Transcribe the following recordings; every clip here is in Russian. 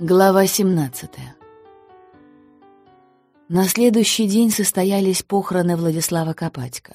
Глава 17 На следующий день состоялись похороны Владислава Копатько.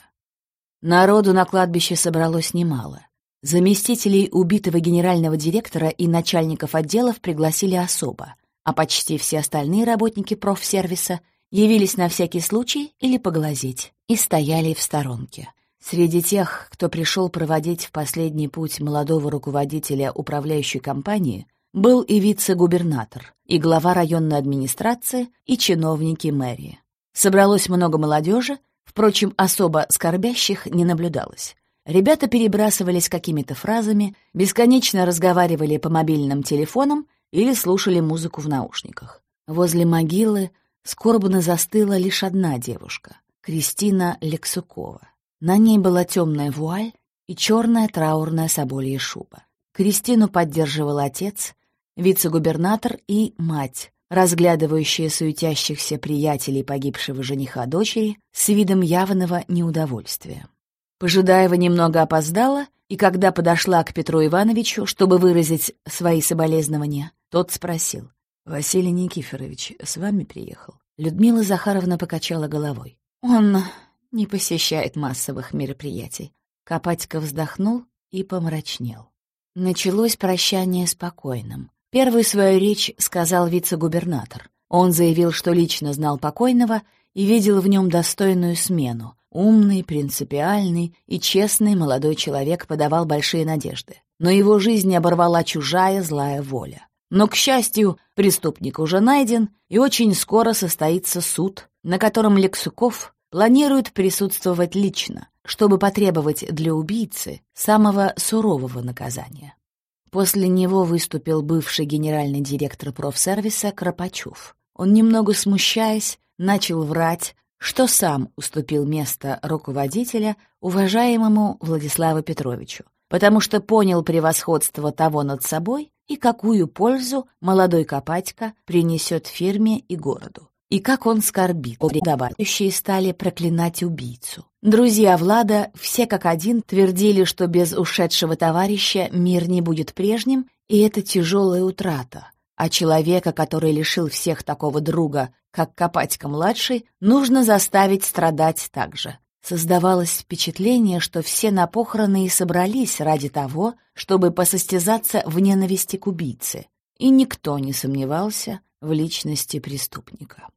Народу на кладбище собралось немало. Заместителей убитого генерального директора и начальников отделов пригласили особо, а почти все остальные работники профсервиса явились на всякий случай или поглазеть и стояли в сторонке. Среди тех, кто пришел проводить в последний путь молодого руководителя управляющей компании, был и вице-губернатор, и глава районной администрации, и чиновники мэрии. Собралось много молодежи, впрочем, особо скорбящих не наблюдалось. Ребята перебрасывались какими-то фразами, бесконечно разговаривали по мобильным телефонам или слушали музыку в наушниках. Возле могилы скорбно застыла лишь одна девушка — Кристина Лексукова. На ней была темная вуаль и черная траурная соболья шуба. Кристину поддерживал отец, вице-губернатор и мать, разглядывающие суетящихся приятелей погибшего жениха дочери с видом явного неудовольствия. Пожидаева немного опоздала, и когда подошла к Петру Ивановичу, чтобы выразить свои соболезнования, тот спросил. «Василий Никифорович с вами приехал?» Людмила Захаровна покачала головой. «Он не посещает массовых мероприятий». Копатько вздохнул и помрачнел. Началось прощание спокойным. Первую свою речь сказал вице-губернатор. Он заявил, что лично знал покойного и видел в нем достойную смену. Умный, принципиальный и честный молодой человек подавал большие надежды. Но его жизнь оборвала чужая злая воля. Но, к счастью, преступник уже найден, и очень скоро состоится суд, на котором Лексуков планирует присутствовать лично, чтобы потребовать для убийцы самого сурового наказания. После него выступил бывший генеральный директор профсервиса Кропачев. Он, немного смущаясь, начал врать, что сам уступил место руководителя уважаемому Владиславу Петровичу, потому что понял превосходство того над собой и какую пользу молодой Копатько принесет фирме и городу и как он скорбит. Добавляющие стали проклинать убийцу. Друзья Влада все как один твердили, что без ушедшего товарища мир не будет прежним, и это тяжелая утрата. А человека, который лишил всех такого друга, как Копатько-младший, нужно заставить страдать так же. Создавалось впечатление, что все на похороны и собрались ради того, чтобы посостязаться в ненависти к убийце, и никто не сомневался в личности преступника.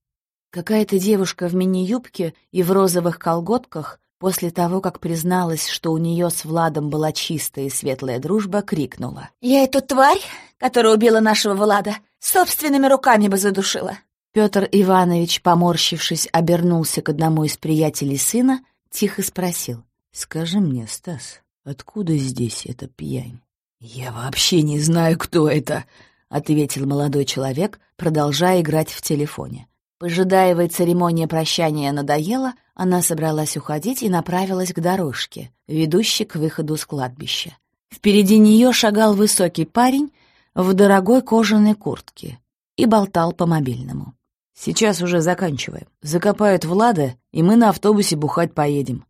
Какая-то девушка в мини-юбке и в розовых колготках после того, как призналась, что у нее с Владом была чистая и светлая дружба, крикнула. «Я эту тварь, которая убила нашего Влада, собственными руками бы задушила!» Петр Иванович, поморщившись, обернулся к одному из приятелей сына, тихо спросил. «Скажи мне, Стас, откуда здесь эта пьянь?» «Я вообще не знаю, кто это», — ответил молодой человек, продолжая играть в телефоне. Пожидаевой церемония прощания надоела, она собралась уходить и направилась к дорожке, ведущей к выходу с кладбища. Впереди нее шагал высокий парень в дорогой кожаной куртке и болтал по мобильному. «Сейчас уже заканчиваем. Закопают Влада, и мы на автобусе бухать поедем.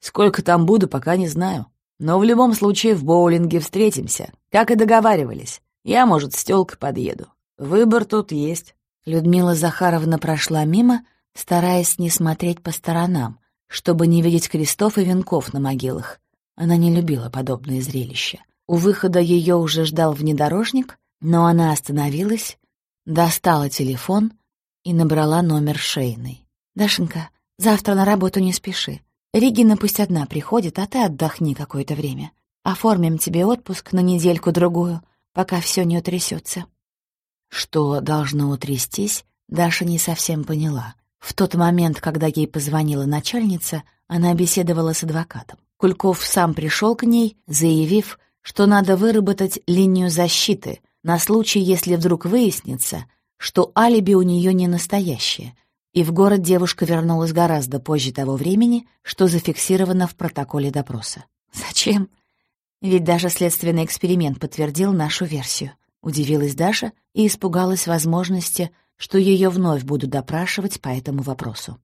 Сколько там буду, пока не знаю. Но в любом случае в боулинге встретимся, как и договаривались. Я, может, с тёлкой подъеду. Выбор тут есть». Людмила Захаровна прошла мимо, стараясь не смотреть по сторонам, чтобы не видеть крестов и венков на могилах. Она не любила подобные зрелища. У выхода ее уже ждал внедорожник, но она остановилась, достала телефон и набрала номер шейной. «Дашенька, завтра на работу не спеши. Регина пусть одна приходит, а ты отдохни какое-то время. Оформим тебе отпуск на недельку-другую, пока все не утрясется. Что должно утрястись, Даша не совсем поняла. В тот момент, когда ей позвонила начальница, она беседовала с адвокатом. Кульков сам пришел к ней, заявив, что надо выработать линию защиты на случай, если вдруг выяснится, что алиби у нее не настоящее, и в город девушка вернулась гораздо позже того времени, что зафиксировано в протоколе допроса. «Зачем? Ведь даже следственный эксперимент подтвердил нашу версию. Удивилась Даша и испугалась возможности, что ее вновь будут допрашивать по этому вопросу.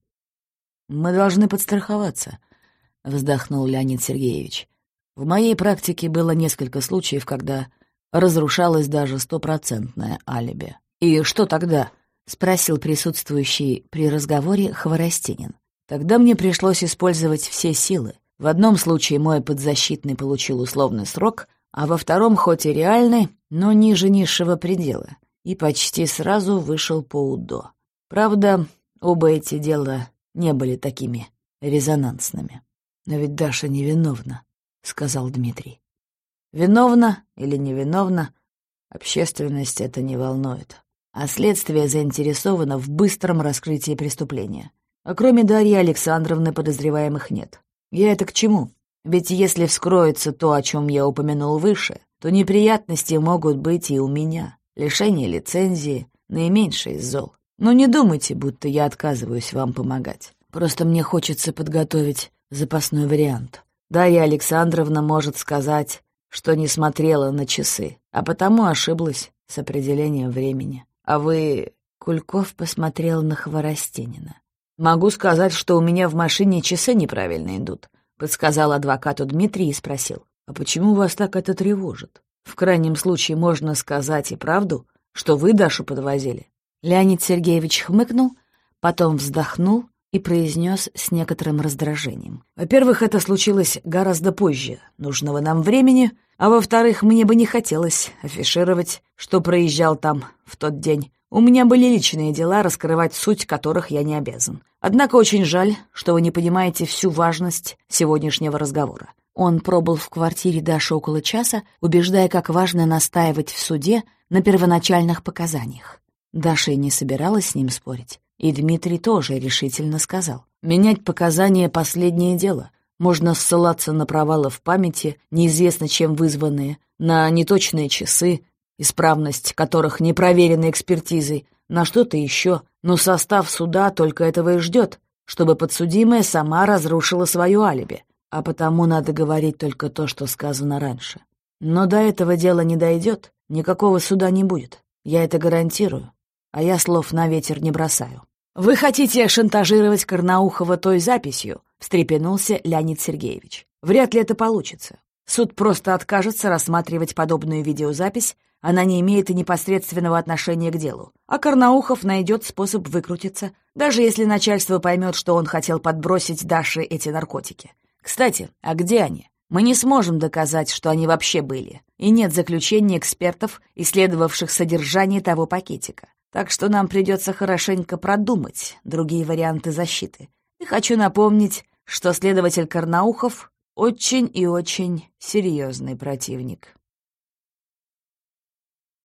«Мы должны подстраховаться», — вздохнул Леонид Сергеевич. «В моей практике было несколько случаев, когда разрушалось даже стопроцентное алиби. «И что тогда?» — спросил присутствующий при разговоре Хворостинин. «Тогда мне пришлось использовать все силы. В одном случае мой подзащитный получил условный срок, а во втором хоть и реальный, но ниже низшего предела, и почти сразу вышел по УДО. Правда, оба эти дела не были такими резонансными. «Но ведь Даша невиновна», — сказал Дмитрий. «Виновна или невиновна, общественность это не волнует, а следствие заинтересовано в быстром раскрытии преступления. А кроме Дарьи Александровны подозреваемых нет. Я это к чему? Ведь если вскроется то, о чем я упомянул выше, то неприятности могут быть и у меня. Лишение лицензии — наименьшее из зол. Но не думайте, будто я отказываюсь вам помогать. Просто мне хочется подготовить запасной вариант. Дарья Александровна может сказать, что не смотрела на часы, а потому ошиблась с определением времени. А вы... Кульков посмотрел на Хворостинина. «Могу сказать, что у меня в машине часы неправильно идут», — подсказал адвокату Дмитрий и спросил. «А почему вас так это тревожит? В крайнем случае можно сказать и правду, что вы Дашу подвозили». Леонид Сергеевич хмыкнул, потом вздохнул и произнес с некоторым раздражением. «Во-первых, это случилось гораздо позже нужного нам времени, а во-вторых, мне бы не хотелось афишировать, что проезжал там в тот день. У меня были личные дела, раскрывать суть которых я не обязан. Однако очень жаль, что вы не понимаете всю важность сегодняшнего разговора. Он пробыл в квартире Даши около часа, убеждая, как важно настаивать в суде на первоначальных показаниях. Даша и не собиралась с ним спорить. И Дмитрий тоже решительно сказал. «Менять показания — последнее дело. Можно ссылаться на провалы в памяти, неизвестно чем вызванные, на неточные часы, исправность которых не проверена экспертизой, на что-то еще, но состав суда только этого и ждет, чтобы подсудимая сама разрушила свое алиби, а потому надо говорить только то, что сказано раньше. Но до этого дела не дойдет, никакого суда не будет, я это гарантирую, а я слов на ветер не бросаю. «Вы хотите шантажировать Карнаухова той записью?» — встрепенулся Леонид Сергеевич. «Вряд ли это получится. Суд просто откажется рассматривать подобную видеозапись, она не имеет и непосредственного отношения к делу. А Карнаухов найдет способ выкрутиться, даже если начальство поймет, что он хотел подбросить Даше эти наркотики. Кстати, а где они? Мы не сможем доказать, что они вообще были, и нет заключения экспертов, исследовавших содержание того пакетика. Так что нам придется хорошенько продумать другие варианты защиты. И хочу напомнить, что следователь Карнаухов очень и очень серьезный противник.